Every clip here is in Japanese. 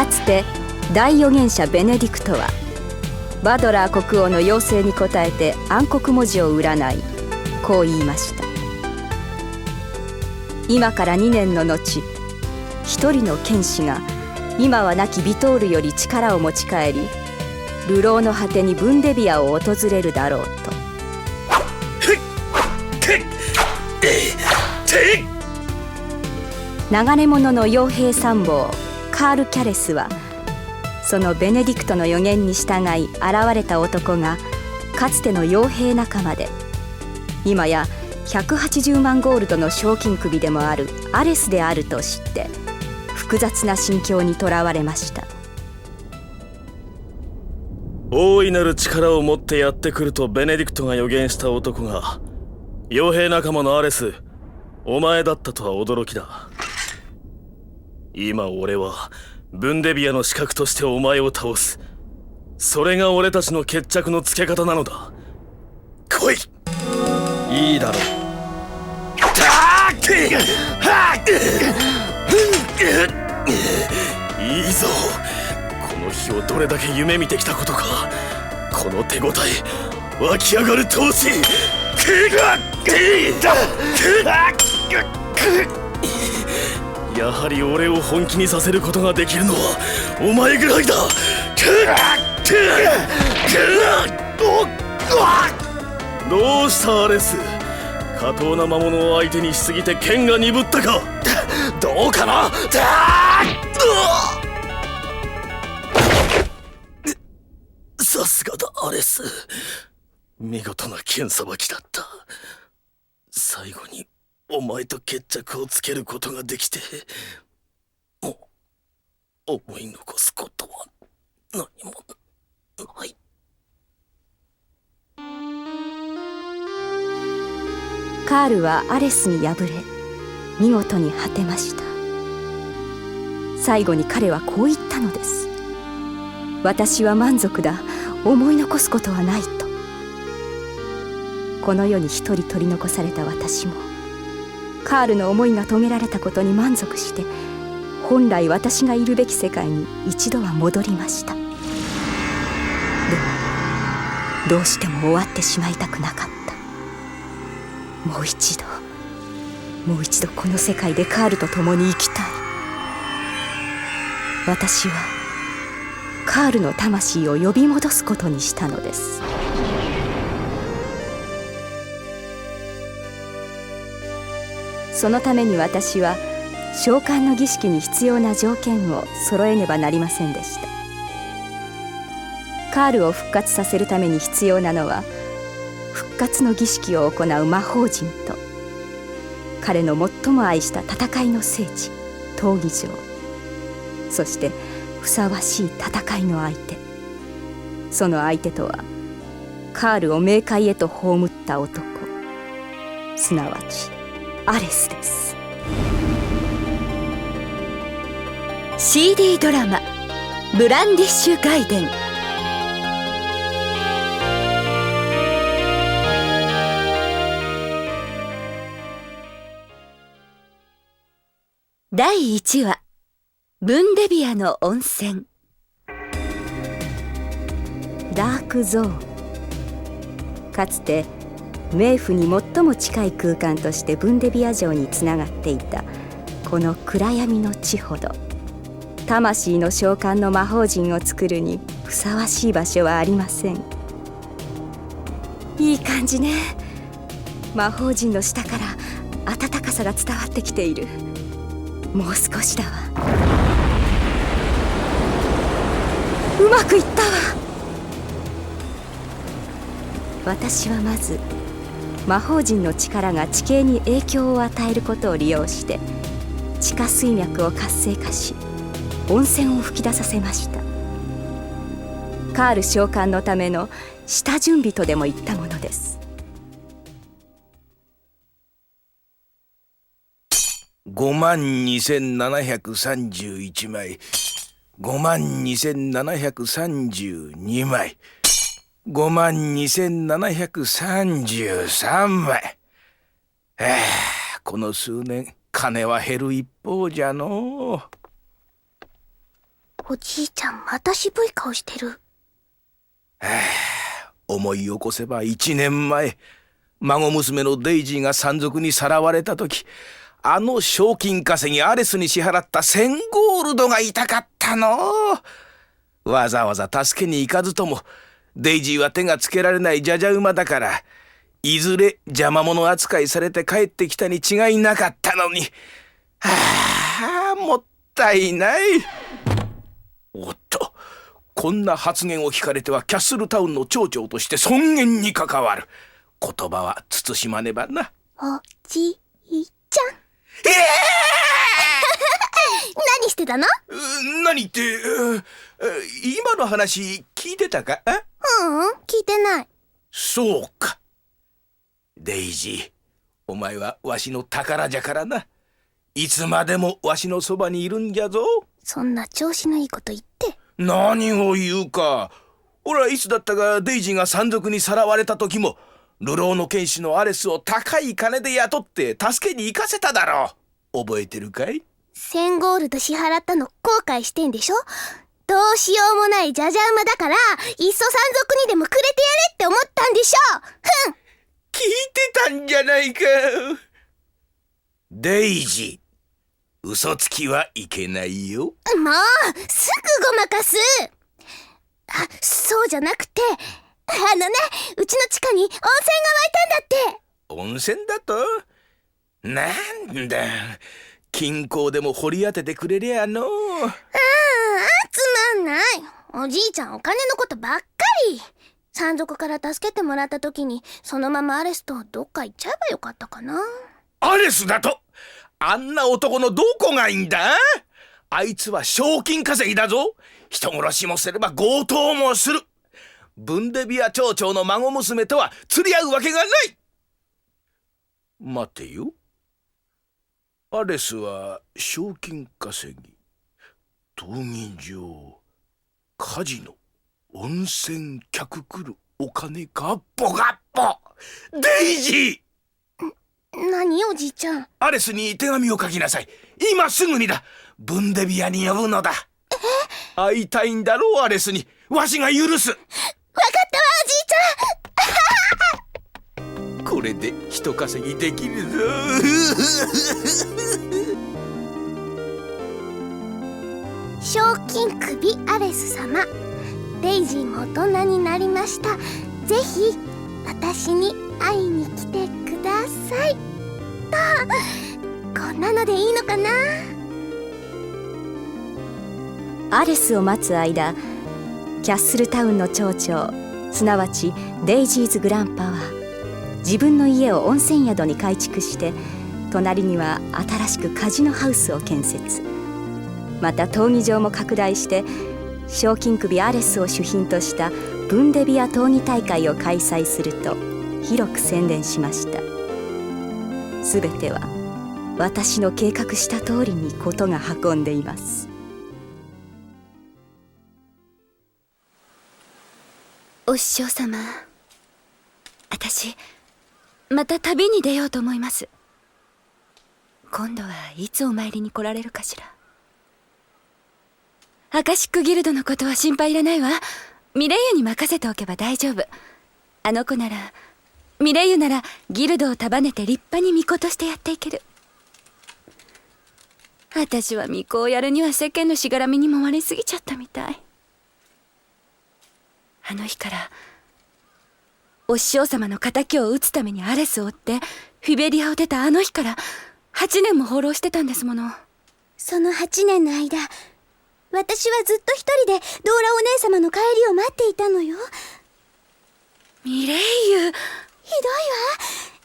かつて大預言者ベネディクトはバドラー国王の要請に応えて暗黒文字を占いこう言いました。今から2年の後一人の剣士が今は亡きビトールより力を持ち帰り流浪の果てにブンデビアを訪れるだろうと。流れ者の傭兵参謀カール・キャレスはそのベネディクトの予言に従い現れた男がかつての傭兵仲間で今や180万ゴールドの賞金首でもあるアレスであると知って複雑な心境にとらわれました。大いなる力を持ってやってくるとベネディクトが予言した男が傭兵仲間のアレスお前だったとは驚きだ。今俺はブンデビアの資格としてお前を倒す。それが俺たちの決着のつけ方なのだ。来い。いいだろう。いいぞ。この日をどれだけ夢見てきたことか。この手応え湧き上がる闘志。やはり俺を本気にさせることができるのはお前ぐらいだ。どうしたアレス下等な魔物を相手にしすぎて剣が鈍ったかどうかなさすがだアレス見事な剣さばきだった最後にお前と決着をつけることができてもう思い残すことは何もない。カールはアレスに敗れ見事に果てました。最後に彼はこう言ったのです。私は満足だ。思い残すことはないと。この世に一人取り残された私もカールの思いが遂げられたことに満足して本来私がいるべき世界に一度は戻りました。でもどうしても終わってしまいたくなかった。もう一度もう一度この世界でカールと共に生きたい。私はカールの魂を呼び戻すことにしたのです。そのために私は召喚の儀式に必要な条件を揃えねばなりませんでした。カールを復活させるために必要なのは復活の儀式を行う魔法陣と彼の最も愛した戦いの聖地闘技場そしてふさわしい戦いの相手。その相手とはカールを冥界へと葬った男すなわちアレスです。CD ドラマ「ブランディッシュ外伝」第1話ブンデビアの温泉。ダークゾーン。かつて冥府に最も近い空間としてブンデビア城につながっていたこの暗闇の地ほど。魂の召喚の魔法陣を作るにふさわしい場所はありません。いい感じね。魔法陣の下から暖かさが伝わってきている。もう少しだわ。うまくいったわ。私はまず魔法陣の力が地形に影響を与えることを利用して地下水脈を活性化し温泉を噴き出させました。カール召喚のための下準備とでも言ったものです。5万2731枚。5万2732枚。5万2733枚。えー、この数年、金は減る一方じゃのおじいちゃんまた渋い顔してる。思い起こせば一年前孫娘のデイジーが山賊にさらわれた時あの賞金稼ぎアレスに支払った1000ゴールドが痛かったのわざわざ助けに行かずともデイジーは手がつけられないじゃじゃ馬だからいずれ邪魔者扱いされて帰ってきたに違いなかったのに。はあもったいない。おっとこんな発言を聞かれてはキャッスルタウンの町長として尊厳に関わる。言葉は慎まねばな。おじいちゃん。え何してたの？えー何って今の話聞いてたか？あううん、聞いてない。そうか。デイジーお前はわしの宝じゃからな。いつまでもわしのそばにいるんじゃぞ。そんな調子のいいこと言って。何を言うか。俺はいつだったがデイジーが山賊にさらわれた時も流浪の剣士のアレスを高い金で雇って助けに行かせただろう。覚えてるかい？1000ゴールド支払ったの後悔してんでしょ？どうしようもないじゃじゃ馬だから、いっそ山賊にでもくれてやれって思ったんでしょ？ふん。聞いてたんじゃないか。デイジー嘘つきはいけないよ。もうすぐごまかす。あ、そうじゃなくて、あのね、うちの地下に温泉が湧いたんだって。温泉だと？なんだ金庫でも掘り当ててくれりゃのああ、つまんない。おじいちゃんお金のことばっかり。山賊から助けてもらった時に、そのままアレスとどっか行っちゃえばよかったかな。アレスだと？あんな男のどこがいいんだ？あいつは賞金稼ぎだぞ。人殺しもすれば強盗もする。ブンデビア町長の孫娘とは釣り合うわけがない。待てよアレスは賞金稼ぎ闘技場カジノ温泉客来るお金ガッポガッポデイジー！何おじいちゃん。アレスに手紙を書きなさい。今すぐにだ。ブンデビアに呼ぶのだ。会いたいんだろうアレスに。わしが許す。わかったわおじいちゃんこれで人稼ぎできるぞ。賞金首アレス様。デイジーも大人になりました。ぜひ私に会いに来てください。とこんなのでいいのかな？アレスを待つ間キャッスルタウンの町長すなわちデイジーズ・グランパは自分の家を温泉宿に改築して隣には新しくカジノハウスを建設。また闘技場も拡大して賞金首アレスを主賓としたブンデビア闘技大会を開催すると広く宣伝しました。すべては私の計画した通りに事が運んでいます。お師匠様私また旅に出ようと思います。今度はいつお参りに来られるかしら。アカシックギルドのことは心配いらないわ。ミレイユに任せておけば大丈夫。あの子ならミレイユならギルドを束ねて立派に巫女としてやっていける。私は巫女をやるには世間のしがらみにも割りすぎちゃったみたい。あの日からお師匠様の敵を討つためにアレスを追ってフィベリアを出たあの日から8年も放浪してたんですもの。その8年の間私はずっと一人でドーラお姉様の帰りを待っていたのよ。ミレイユ。ひどいわ。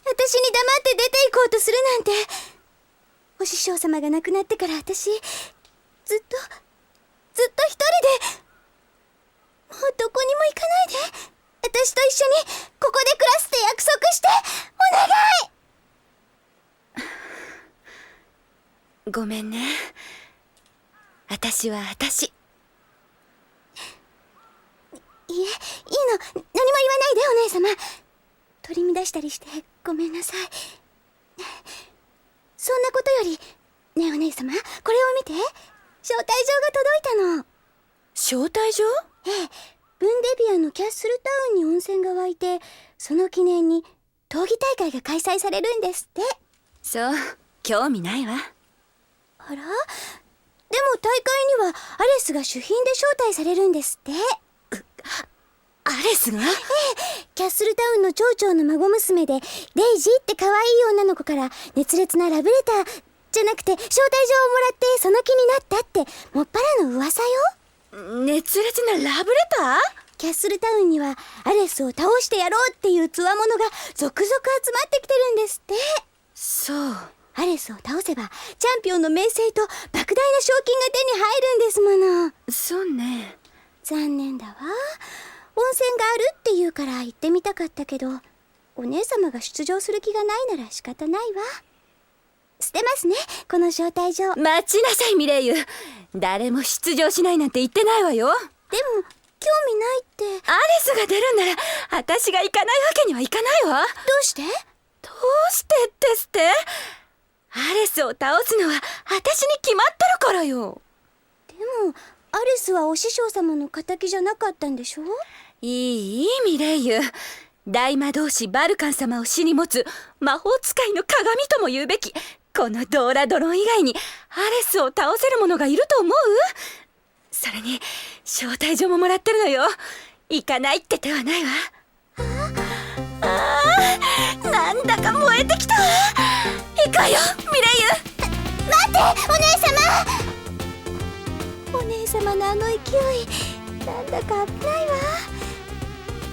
私に黙って出て行こうとするなんて。お師匠様が亡くなってから私ずっとずっと一人でもうどこにも行かないで私と一緒にここで暮らすって約束してお願い。ごめんね。私は私。いえいいの。何も言わないでお姉様。取り乱したりしてごめんなさい。そんなことよりねえお姉様。これを見て。招待状が届いたの。招待状？ブンデビアのキャッスルタウンに温泉が湧いてその記念に闘技大会が開催されるんですって。そう興味ないわ。あら？でも大会にはアレスが主賓で招待されるんですって。アレスが？キャッスルタウンの町長の孫娘でデイジーって可愛い女の子から熱烈なラブレターじゃなくて招待状をもらってその気になったってもっぱらの噂よ熱烈なラブレター？キャッスルタウンにはアレスを倒してやろうっていう強者が続々集まってきてるんですって。そう。アレスを倒せばチャンピオンの名声と莫大な賞金が手に入るんですもの。そうね。残念だわ。温泉があるって言うから行ってみたかったけどお姉様が出場する気がないなら仕方ないわ捨てますねこの招待状。でも待ちなさいミレイユ。誰も出場しないなんて言ってないわよ。興味ないって。どアレスが出るんなら私が行かないわけにはいかないわ。うして？どうしてですって。アレスを倒すのは私に決まってるからよ。でもアレスはお師匠様の敵じゃなかったんでしょ？いいいいミレイユ。大魔導士バルカン様を死に持つ魔法使いの鏡とも言うべきこのドーラドローン以外にアレスを倒せる者がいると思う？それに招待状ももらってるのよ。行かないって手はないわ。ああなんだか燃えてきた。行くわよミレイユ。待ってお姉様。お姉様のあの勢いなんだか危ないわ。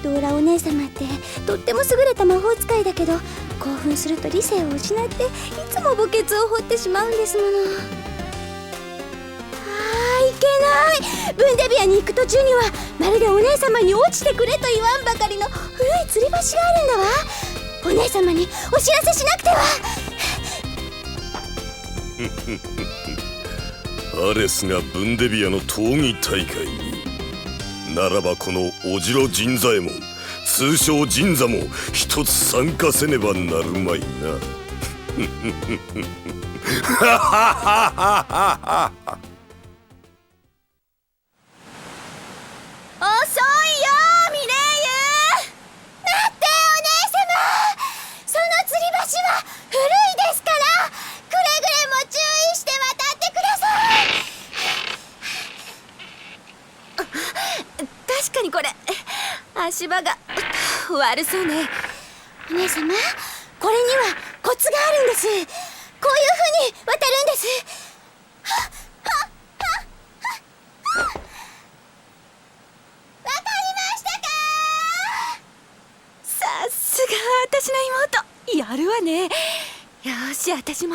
ドーラお姉様ってとっても優れた魔法使いだけど興奮すると理性を失っていつも墓穴を掘ってしまうんですもの。あーいけない。ブンデビアに行く途中にはまるでお姉様に落ちてくれと言わんばかりの古い吊り橋があるんだわ。お姉様にお知らせしなくては。アレスがブンデビアの闘技大会にならばこのおじろ神左衛門通称神座も一つ参加せねばなるまいな。ハハハハハハ足場が悪そうね。お姉様これにはコツがあるんです。こういう風に渡るんです。わかりましたか？さすが私の妹。やるわね。よし私も。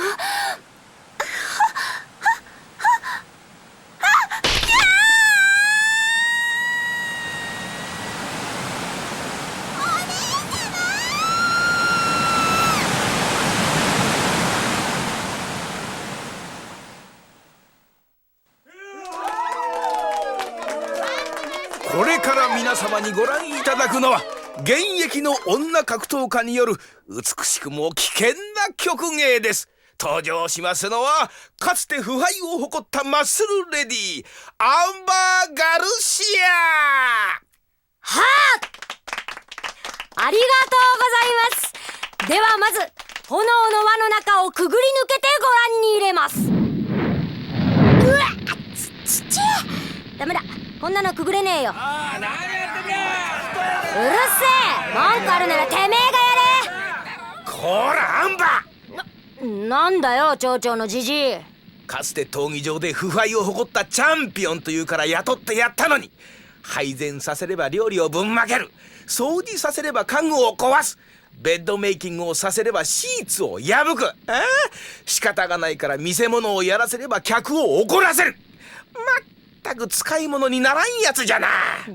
様にご覧いただくのは現役の女格闘家による美しくも危険な曲芸です。登場しますのはかつて腐敗を誇ったマッスルレディアンバー・ガルシア。ありがとうございます。ではまず炎の輪の中をくぐり抜けてご覧に入れます。うわちちちダメだ。こんなのくぐれねえよ。うるせえ。文句あるならてめえがやこらアンバ。ーれなんだよ町長のじじい。かつて闘技場で腐敗を誇ったチャンピオンというから雇ってやったのに。配膳させれば料理をぶんまける。掃除させれば家具を壊す。ベッドメイキングをさせればシーツを破く。ああ仕方がないから見せ物をやらせれば客を怒らせる。まったく使い物にならんやつじゃな。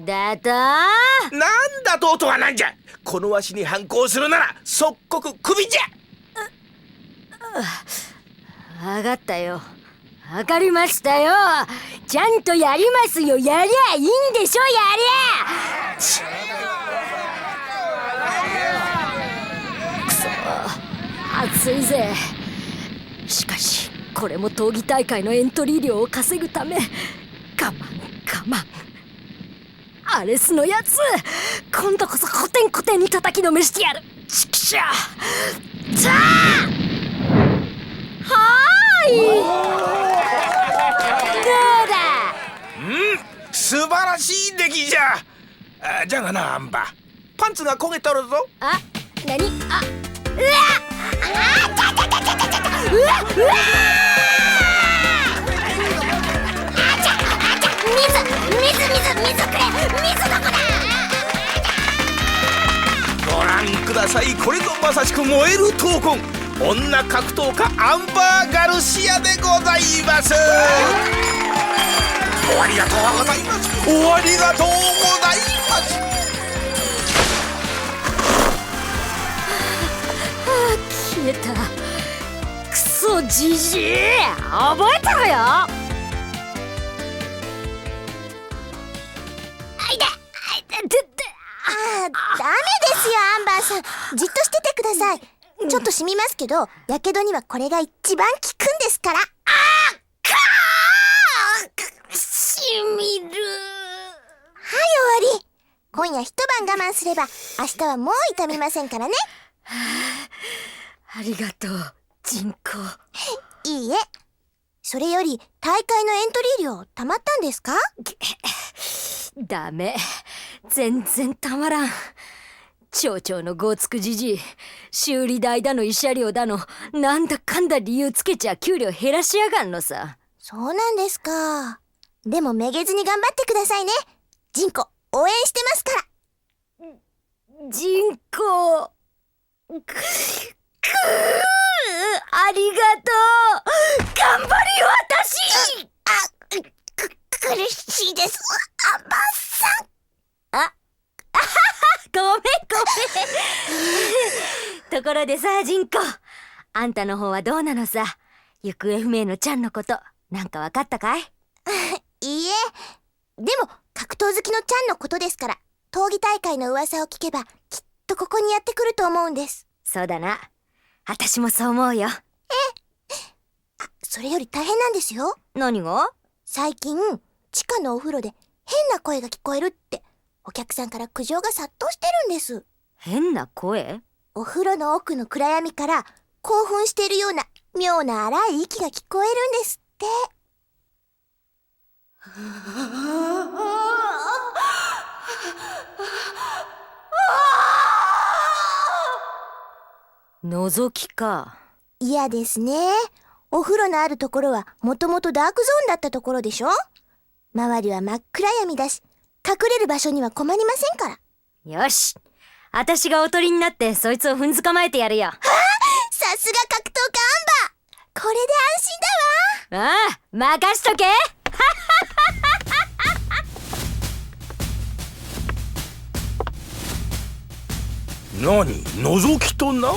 だと？なんだとうとはなんじゃ。このわしに反抗するなら即刻クビじゃ。わかったよ。わかりましたよ。ちゃんとやりますよ。やりゃいいんでしょやりゃ。くそ暑いぜ。しかしこれも闘技大会のエントリー料を稼ぐため我慢我慢アレスのやつ今度こそコテンコテンに叩きのめしてやるちくしょういどうだ素晴らしい出来じゃ。あじゃがなアンバパンツが焦げとるぞ。あなにあうわあたたたたたたたうわうわ水水くれ水どこだご覧ください。これぞまさしく燃える闘魂。女格闘家アンバー・ガルシアでございます。おありがとうございます。おありがとうございます。消えた。クソじじい覚えたろよ。じっとしててください。ちょっと染みますけどやけどにはこれが一番効くんですから。しみる。はい終わり。今夜一晩我慢すれば明日はもう痛みませんからね。ありがとう人工。いいえ。それより大会のエントリー料たまったんですかダメ全然たまらん町長のごつくじじい。修理代だの慰謝料だの。なんだかんだ理由つけちゃ給料減らしやがんのさ。そうなんですか。でもめげずに頑張ってくださいね。ジンコ応援してますから。人工くくありがとう。頑張り私。あく苦しいです。アンバーさんごめんごめんところでさジンコ。あんたの方はどうなのさ？行方不明のちゃんのことなんかわかったかい？いいえ。でも格闘好きのちゃんのことですから闘技大会の噂を聞けばきっとここにやってくると思うんです。そうだな。私もそう思うよ。それより大変なんですよ。何が？最近地下のお風呂で変な声が聞こえるってお客さんから苦情が殺到してるんです変な声？お風呂の奥の暗闇から興奮しているような妙な荒い息が聞こえるんですって。覗きか嫌ですねお風呂のあるところはもともとダー！クゾー！ンだったところでしょ周りは真っ暗闇だし隠れる場所には困りませんからよし私がおとりになってそいつを踏んづかまえてやるよ。さすが格闘家アンバ。ーこれで安心だわ。ああ任しとけ。何覗きとな？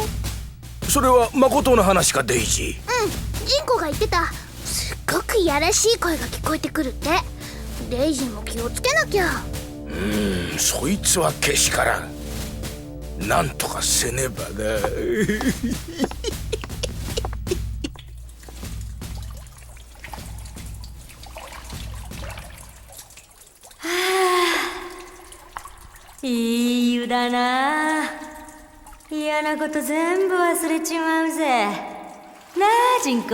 それは誠の話かデイジー。うんジンコが言ってた。すっごくいやらしい声が聞こえてくるって。レイジンも気をつけなきゃ。うんそいつはけしからんなんとかせねばな。いい湯だな。嫌なこと全部忘れちまうぜ。なあジンコ。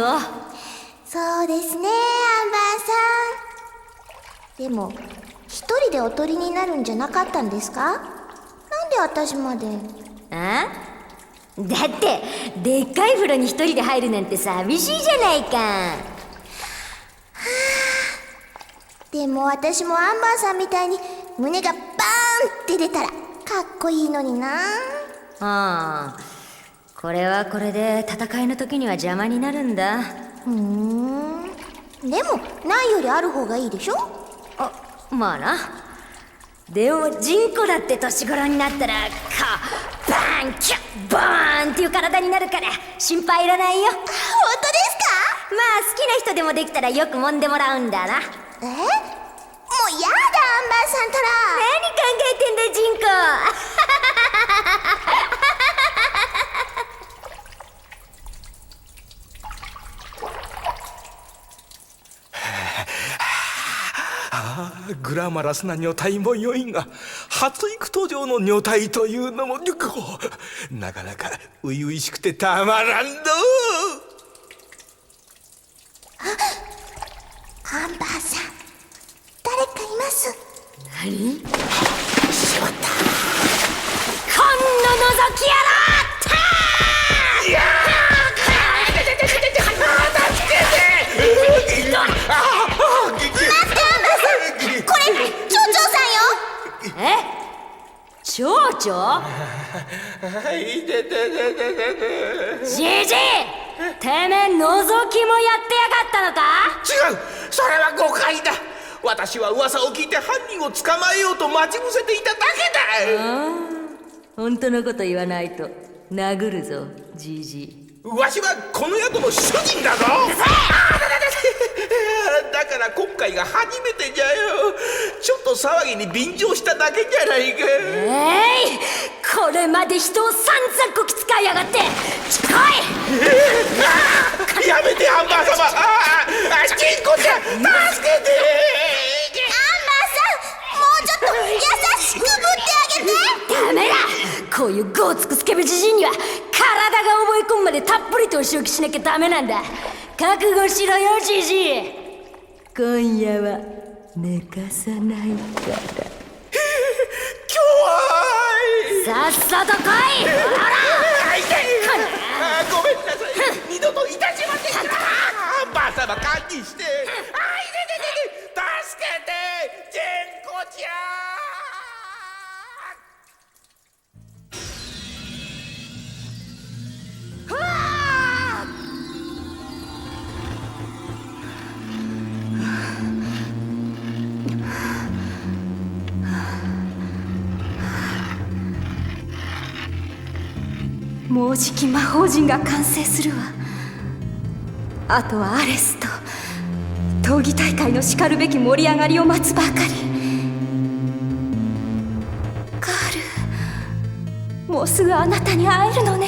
そうですねアンバーさん。でも一人でおとりになるんじゃなかったんですか？私まで。あ？だってでっかい風呂に一人で入るなんて寂しいじゃないか。でも私もアンバーさんみたいに胸がバーンって出たらかっこいいのにな。ああ。これはこれで戦いの時には邪魔になるんだ。ふーん。でもないよりある方がいいでしょ？あまあなでもジンコだって年頃になったらこうバーンキュッボーンっていう体になるから心配いらないよ。まあ本当です好きな人でもできたらよく揉んでもらうんだな。え？もうやだアンバーさんたらえてんだジンコグラマラスな女体も良いが発育途上の女体というのもなかなか初々しくてたまらんど。アンバーさん。誰かいます。何？町長はいででででででじじいてめえ覗きもやってやがったのか？違う。それは誤解だ。私は噂を聞いて犯人を捕まえようと待ち伏せていただけだ。本当のこと言わないと殴るぞじじいわしはこの宿の主人だぞだから今回が初めてじゃよ。ちょっと騒ぎに便乗しただけじゃないか。えいこれまで人を散々こき使いやがって。近い。やめてアンバー様。あああチンコちゃん助けて。アンバーさんもうちょっと優しくぶってあげて。ダメだ。こういうゴーツクスケベじじいには体が覚え込むまでたっぷりとお仕置きしなきゃダメなんだ覚悟しろよじじい。今夜は寝かさないから。怖い。さっさと来い。ほら。あ痛いあごめんなさい。二度といたしませんバー様堪忍して。あいでででで。助けてジェンコちゃんもうじき魔法陣が完成するわ。あとはアレスと闘技大会のしかるべき盛り上がりを待つばかり。カールもうすぐあなたに会えるのね。